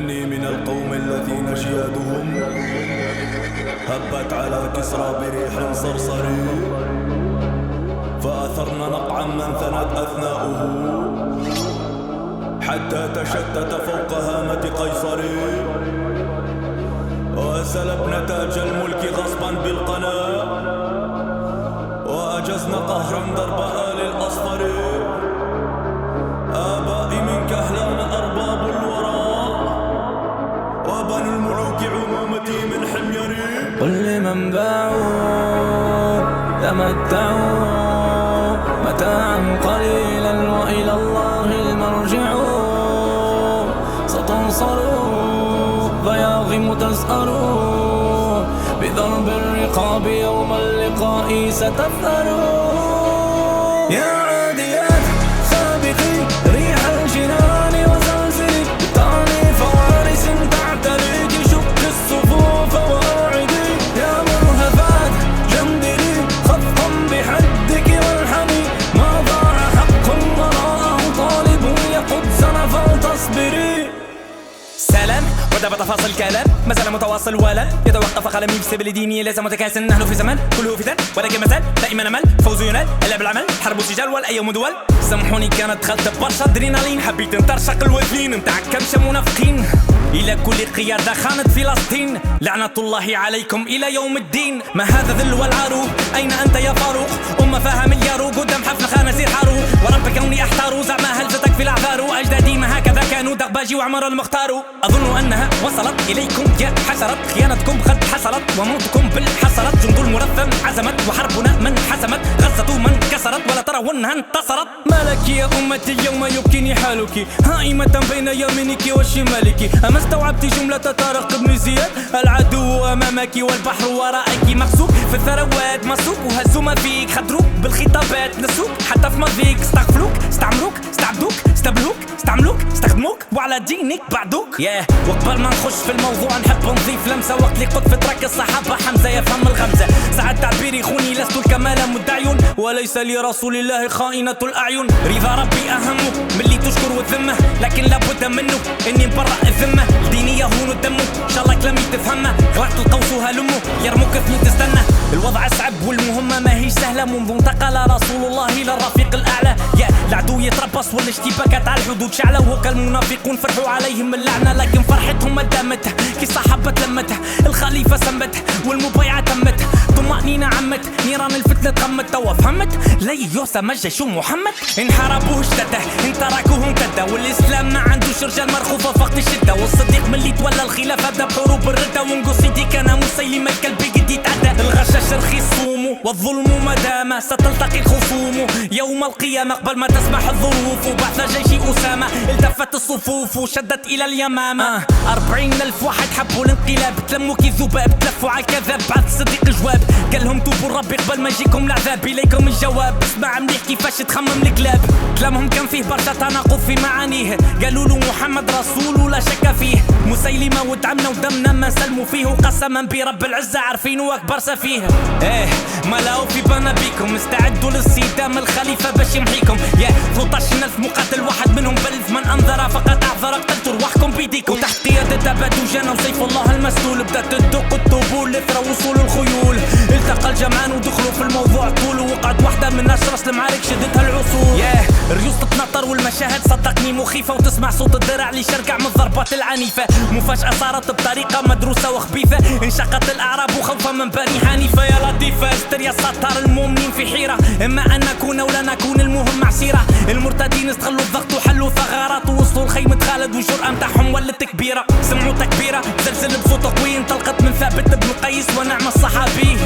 إني من القوم الذين شيادهم هبت على كسرى بريح صرصري فأثرن نقعا من ثنت أثناؤه حتى تشتت فوق هامة قيصر. وسلبن تاج الملك غصبا بالقنا. وأجزن قهرا درب آل الأصفر. قل لمن باعوا تمتعوا. متاعا قليلا وإلى الله المرجع ستنصروا فياغم تسأروا بضرب الرقاب يوم اللقاء ستثأروا سلام ودب تفاصيل كلام ما زال متواصل ولا يتوقف قلمي في ديني. ليس متكاسل نحن في زمان كله فتن ولكن مثال دائما أمل. فوز ينال إلا بالعمل. حرب سجال والأيام دول. سامحوني كانت دخلت برشا ادرينالين حبيت نطرشق الوثنين نتاع كمشة منافقين. إلى كل قيادة خانت فلسطين. لعنة الله عليكم إلى يوم الدين. ما هذا ذل والعروق أين أنت يا فاروق؟ أم فيها مليار قدام حفل خنازير حارو ورب كوني أحتار. زعما هلزتك في الأعذار؟ أجدادي ما هكذا كانوا. دغباجي وعمر المختار. أظن أنها وصلت إليكم يا حشرت خيانتكم قد حصلت. وموتكم بالحصلت جند المرثم عزمت. وحربنا من حسمت. غزة من كسرت. ولا ترونها أنتصرت. مالك يا أمتي اليوم يبكيني حالك. هائمة بين يمينك وشمالك. أما استوعبت جملة طارق بن زياد؟ العدو أمامك والبحر وراءك مغسوب في الثروات مسوق وهزوا ما فيك. خدروك بالخطابات نسوك. حتى في ماضيك استغفلوك استعمروك استعبدوك. وعلى دينك بعدوك؟ ياه yeah. وقبل ما نخش في الموضوع نحب نضيف لمسة. وقت اللي قد فترك الصحابه حمزة يفهم الغمزة. ساعات تعبيري خوني لست الكمال مدعي وليس لرسول الله خائنة الأعين. رضا ربي اهم من اللي تشكر وتذمه. لكن لابد منه إني نبرأ الذمة. ديني يهون الدم إن شاء الله كلامي تفهمه. غلقت القوس وهلمه يرموك اثنين تستنى الوضع صعب والمهمة ما سهلة منذ انتقل رسول الله للرفيق الأعلى. يا العدو يتربص والاشتباكات على الحدود شعلة وكالمنافقون فرحوا عليهم اللعنة. لكن فرحتهم ما دامت كي صحابة لمت الخليفة سمت والمبايعة تمت طمأنينة عمت. نيران الفتنة تغمت توا فهمت لي يوسى مجيش محمد انحاربوه اشتده ان تركوه امتدى والإسلام ما عندوش رجال مرخوفة فقط الشدة. والصديق من اللي تولى الخلافة. بدا بحروب الردة ونقصيدي كان مسيلمة الكلب قد يتعدى الغشاش رخيص والظلم ما دام ستلتقي الخصوم. يوم القيامة قبل ما تسمح الظروف وبعث جيش أسامة. التفت الصفوف وشدت إلى اليمامة. آه. أربعين ألف واحد حبوا الانقلاب. تلموا كي ذباب تلفوا على الكذاب. بعد الصديق جواب قال لهم توبوا ربي قبل ما يجيكم العذاب. إليكم الجواب. اسمع مليح كيفاش تخمم الكلاب كلامهم كان فيه برشا تناقض في معانيه. قالوا له محمد رسول ولا شك فيه. مسيلمة ودعمنا ودمنا ما سلموا فيه. وقسما برب العزة عارفين أكبر سفيه. إيه ملاو في بنا بيكم استعدوا للصدام الخليفة باش يمحيكم. يا 13000 مقاتل واحد منهم بلف من انذر فقد اعذر قتلت ارواحكم بيديكم. تحت قيادة ابو دجانة وسيف الله المسلول بدات تدق الطبول اثر وصول الخيول. التقى الجمعان ودخلوا في الموضوع طول وقعت واحدة من أشرس المعارك شدتها العصور. ياه الريوس تتنطر والمشاهد صدقني مخيفة وتسمع صوت الدرع اللي شرقع من الضربات العنيفة. مفاجأة صارت بطريقة مدروسة وخبيثة. انشقت الأعراب وخوفا من بني حنيفة. يا لطيفة استر يا ستار المؤمنين في حيرة. إما أن نكون ولا نكون المهم معسيرة. المرتدين استغلوا الضغط وحلوا ثغرات ووصلوا لخيمة خالد والجرأة متاعهم ولت كبيرة. سمعوا تكبيرة زلزل بصوت قوي انطلقت من ثابت بن قيس ونعم الصحابي.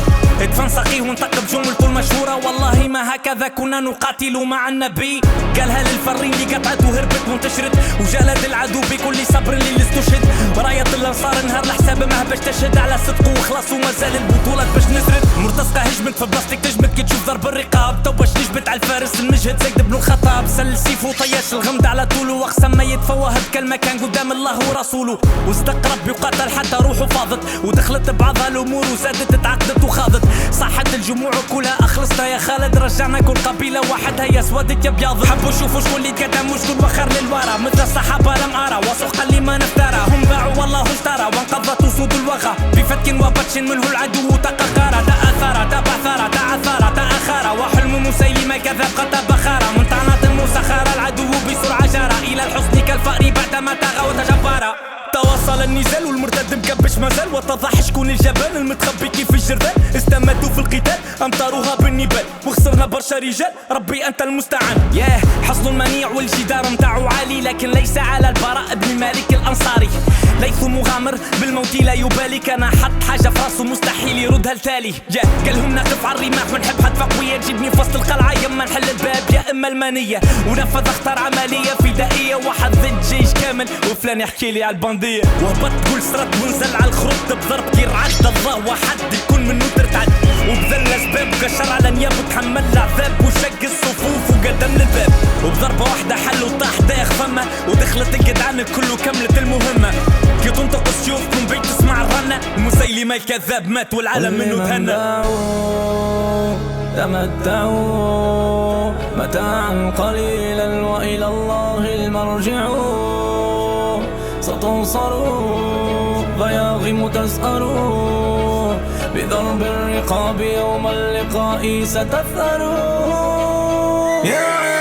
دفن ساقيه وانطق بجملته المشهورة والله ما هكذا كنا نقاتل مع النبي. قالها للفارين اللي قطعت وهربت وانتشرت وجلد العدو بكل صبر اللي استشهد. راية الأنصار نهار الحساب ما باش تشهد. على صدقه وخلاص ومازال البطولات باش نسرد. مرتزقة هجمت في بلاصتك تجمد. كي تشوف ضرب الرقاب تو باش نجبت على الفارس. المجهد زيد بن الخطاب. سل سيف وطياش الغمد على طوله وأقسم ما يتفوه بكلمة كان قدام الله ورسوله. واصدق ربي وقاتل حتى روحه فاضت. ودخلت بعضها الأمور وزادت تعقدت وخاضت. صاحت الجموع كلها اخلصنا يا خالد رجعنا كل قبيلة وحدها. يا سودت يا بياض حبوا يشوفوا شكون اللي تقدم وشكون وخر للورا. مثل الصحابة لم أرى. وسوق اللي ما نفترى. هم يسود الوغى. بفتك وبطش منه العدو تقهر تأثر تبعثر تعثر تأخر وحلم مسيلمة كذب قد بخار من طعنات مسخرة العدو بسرعة جرى. إلى الحصن كالفأر بعدما طغى وتجبر. النزال والمرتد مكبش مازال. واتضح شكون الجبان المتخبي كيف الجردان استمدوا في القتال أمطاروها بالنبال. وخسرنا برشا رجال. ربي أنت المستعان. ياه حصن منيع والجدار عالي لكن ليس على البراء بن مالك الأنصاري. ليث مغامر بالموت لا يبالي. كان حط حاجة في راسه مستحيل يردها لتالي يا قالهم نقف على الرماح ونحب حد قويه تجيبني في وسط القلعة يما نحل الباب. يا أما المانيه ونفذ اختار عملية فدائية. واحد ضد جيش كامل. وفلان يحكي لي على البندية. وهبط كل سرط ونزل على الخروط بضرب كي رعد الله واحد يكون منه ترتعد. وبذل أسباب. وكشر على نياب وتحمل العذاب وشق وقدم للباب وبضربة واحدة حل وطاح دايخ فمه ودخلت الجدعان كله كملت المهمة. كي تنطق السيوف من بيت تسمع الرنة مسيلمة الكذاب مات والعالم منه تهنى تمتعوا متاعا قليلا وإلى الله المرجع. ستنصروا فياغم تسأروا بضرب الرقاب يوم اللقاء ستثأروا يا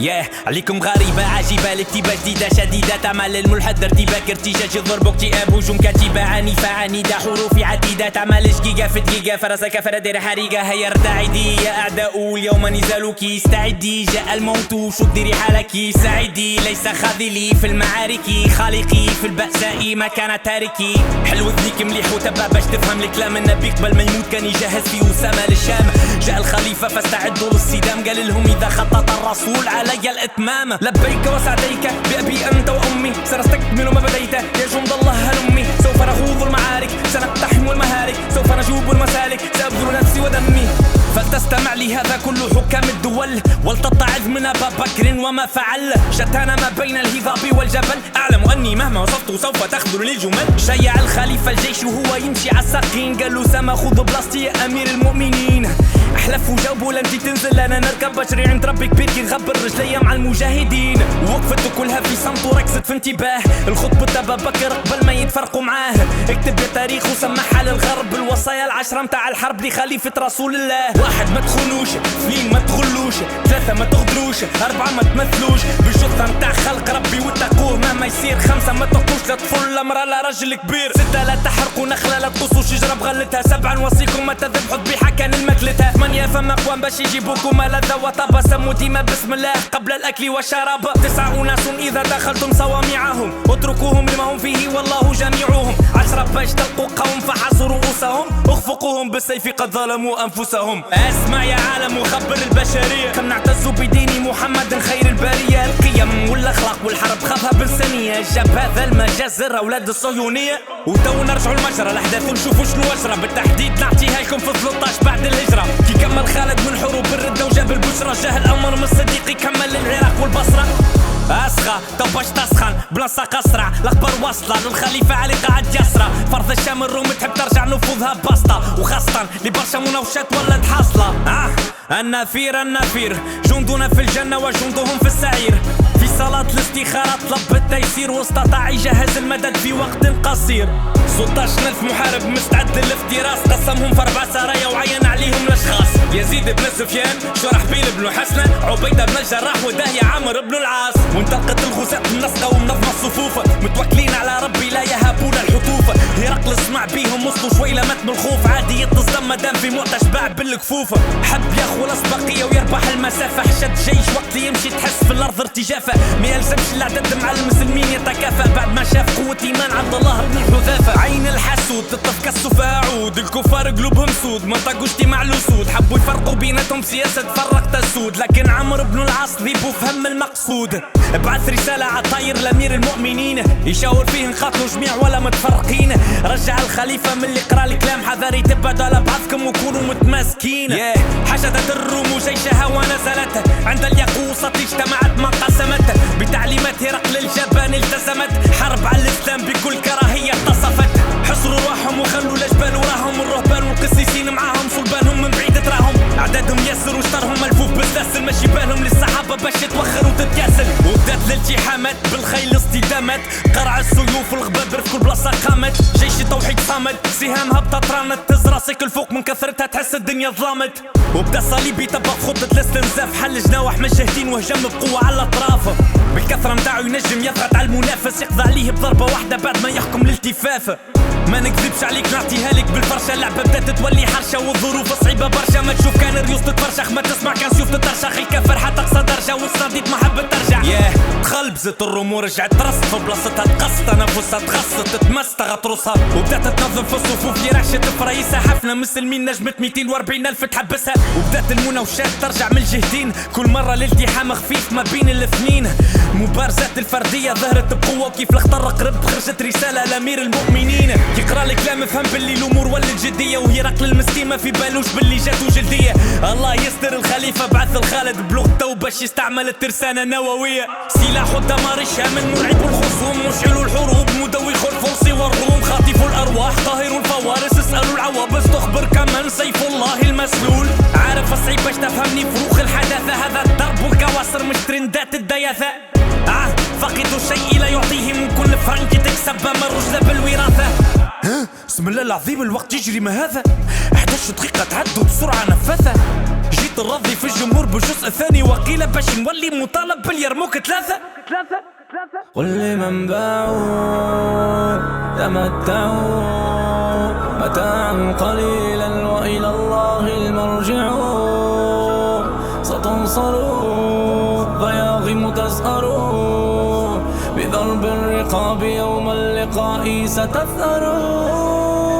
yeah. عليكم غريبة عجيبة الاكتبة جديدة شديدة تعمل الملحد ارتباك ارتجاج الضرب اكتئاب هجوم كتيبة عنيفة عنيدة حروف عديدة تعمل جيجا في دقيقة فرسك فردير حريقة هيا ارتعدي يا أعداء اليوم نزالك استعدي جاء الموت شدي رحالك سعدي ليس خاذلي في المعارك خالقي في البأساء ما كان تاركي حلو ذيك مليح وتبع باش تفهم الكلام النبي قبل ما يموت كان يجهز في وسامة للشام جاء الخليفة فاستعدوا للصدام قال لهم إذا خطط الرسول علي الإتمام. لبيك وسعديك. بأبي أنت وأمي. سنستكمل ما بديت. يا جند الله هلمي. سوف نخوض المعارك. سنقتحم المهارك. سوف نجوب المسالك. سأبذل نفسي ودمي. فلتستمع لهذا كل حكام الدول ولتتعظ من أبا بكر وما فعل. شتان ما بين الهضاب والجبل. أعلم أني مهما وصفت سوف تخذل الجمل شيع الخليفه الجيش وهو يمشي على الساقين. قال له سما خذ بلاصتي يا أمير المؤمنين. أحلف وجاوبوا لا أنت تنزل أنا نركب بشري عند ربي كبير كي نغبر رجليا مع المجاهدين. وقفت كلها في صمت وركزت في انتباه. الخطبة أبا بكر قبل ما يتفرقوا معاه. اكتب يا تاريخ وسمعها للغرب. الوصايا العشرة متاع الحرب لخليفة رسول الله. واحد ما تخونوش اثنين ما تغلوش ثلاثة ما تغدروش أربعة ما تمثلوش. بالجثة متاع خلق ربي واتقوه مهما يصير خمسة ما تقوش لا طفل لا مرأة لا رجل كبير. ستة لا تحرقوا نخلة لا تقصوا شجرة بغلتها سبعة نوصيكم ما تذبحوا ذبيحة كان المكلتها. ثمانية فما أقوام باش يجيبوكم. لذة وطابة سموا ديما بسم الله قبل الأكل والشراب. تسعة أناس إذا دخلتم صوامعهم اتركوهم لما هم فيه والله جميعهم. عشرة باش تلقوا قوم فحصوا رؤوسهم. اخفقوهم بالسيف قد ظلموا أنفسهم. أسمع يا عالم وخبر البشرية. كم نعتز بدين محمد خير البرية. القيم والأخلاق والحرب خافها بالسنية. جاب هذا المجازر أولاد الصهيونية. وتو نرجعوا المجرى. الأحداث ونشوفوا شنو أجرى. بالتحديد نعطيها لكم في 13 بعد الهجرة. كي كمل خالد من حروب الردة وجاب البشرى جاه الأمر من الصديق كمل العراق والبصرة. تو باش تسخن بلاصة قصرع الأخبار واصلة. للخليفه علي قاعد يسرى فرض الشام الروم تحب ترجع نفوذها بسطه وخاصة لبرشا مناوشات ولات حاصلة. آه النفير النفير. جندنا في الجنة وجندهم في السعير. صلاة الاستخارة طلب التيسير واستطاع يجهز المدد في وقت قصير. 16 ألف محارب مستعد للافتراس. قسمهم في أربع سرايا وعين عليهم الأشخاص. يزيد بن سفيان شرحبيل بن حسنة عبيدة بن الجراح وداهية عمرو بن العاص. وانطلقت الغزاة منسقة ومنظمة الصفوف متوكلين على ربي لا يهابون الحطوف هرقل اسمع بيهم وصلوا شوي لمت من الخوف. عادي يتصدم مدام في موت شباع بالكفوف حب ياخو الأسبقية ويربح المسافة. حشد جيش وقت يمشي تحس في الأرض ارتجافة. ما يلزمش العدد مع المسلمين يتكافى. بعد ما شاف قوة إيمان عبد الله بن الحذافة عين الحسود تطفك السفاع عود الكفار قلوبهم سود. ما طاقوش مع الأسود حبوا يفرقوا بيناتهم سياسة تفرق تسود لكن عمرو بن العاص ذيبوا فهم المقصود. بعث رسالة عطاير لأمير المؤمنين. يشاور فيه نقاتلوا جميع ولا متفرقين. رجع الخليفة من اللي قرأ الكلام حذاري تبعدوا على بعضكم وكونوا متماسكين. Yeah. حشدت الروم جيشها ونزلت. عند اليقوصة اجتمعت ما قسمت بتعليمات هرقل الجبان التزمت. حرب على الإسلام بكل كراهية اتصفت. حصروا رواحهم وخلوا الجبال وراهم. الرهبان والقسيسين معاهم صلبانهم من بعيد تراهم. أعدادهم ياسر وشطرهم ملفوف بالسلاسل ماشي بالهم للصحابة باش يتوخر وتتكاسل وبدات الالتحامات بالخيل اصطدامات قرع السيوف والغباب صامد سهامها بتطرانت تهز راسك الفوق من كثرتها تحس الدنيا ظلامت. وبدا صليبي يطبق خطة الاستنزاف. حل جناوح من جهتين وهجم بقوة على الأطراف. بالكثرة متاعو ينجم يضغط على المنافس. يقضى عليه بضربة واحدة بعد ما يحكم الالتفاف ما نكذبش عليك نعطيها لك بالفرشة. لعبة بدأت تولي حرشة والظروف صعيبة برشا. ما تشوف كان ريوس تتفرشخ ما تسمع كان سيوف تترشخ. الكفر حتى درجة. تخلبزت الرمور رجعت ترص في بلاصتها تقص تنفسها تخصت تمستغ راسها. وبدأت تنظم في الصفوف اللي رعشت فريسة حفلة مسلمين نجمت 240 ألف تحبسها. وبدأت المناوشات ترجع من الجهتين كل مرة الالتحام خفيف ما بين الاثنين. مبارزات الفردية ظهرت بقوة وكيف الاخطر قرب خرجت رسالة لأمير المؤمنين. يقرأ الكلام فهم باللي الأمور ولت جديه وهي رقل المسكين ما في بالوش باللي جاتو جلديه الله يستر الخليفة بعث الخالد بلغ التوبه باش يستعمل الترسانة النووية. سلاح الدمار الشامل مرعب الخصوم مشعل الحروب مدوخ الفرس والروم خاطف الأرواح طاهر الفوارس اسألوا العوابس تخبر كمان سيف الله المسلول. عارف الصعيب باش تفهمني فروخ الحداثة هذا الضرب والكواسر مش ترندات الدياثة. آه فقد الشيء لا يعطيه من كل فرنك تكسب من رجل بالوراثة. بسم الله العظيم الوقت يجري ما هذا؟ 11 دقيقة تعدوا بسرعة نفاثة. جيت نرضي في الجمهور بالجزء الثاني وقيل باش نولي مطالب باليرموك ثلاثة. قل لمن باعوا تمتعوا متاعا قليلا وإلى الله المرجع ستنصروا فياغم تسأروا بضرب الرقاب يوم اللقاء ستثأروا.